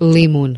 Limun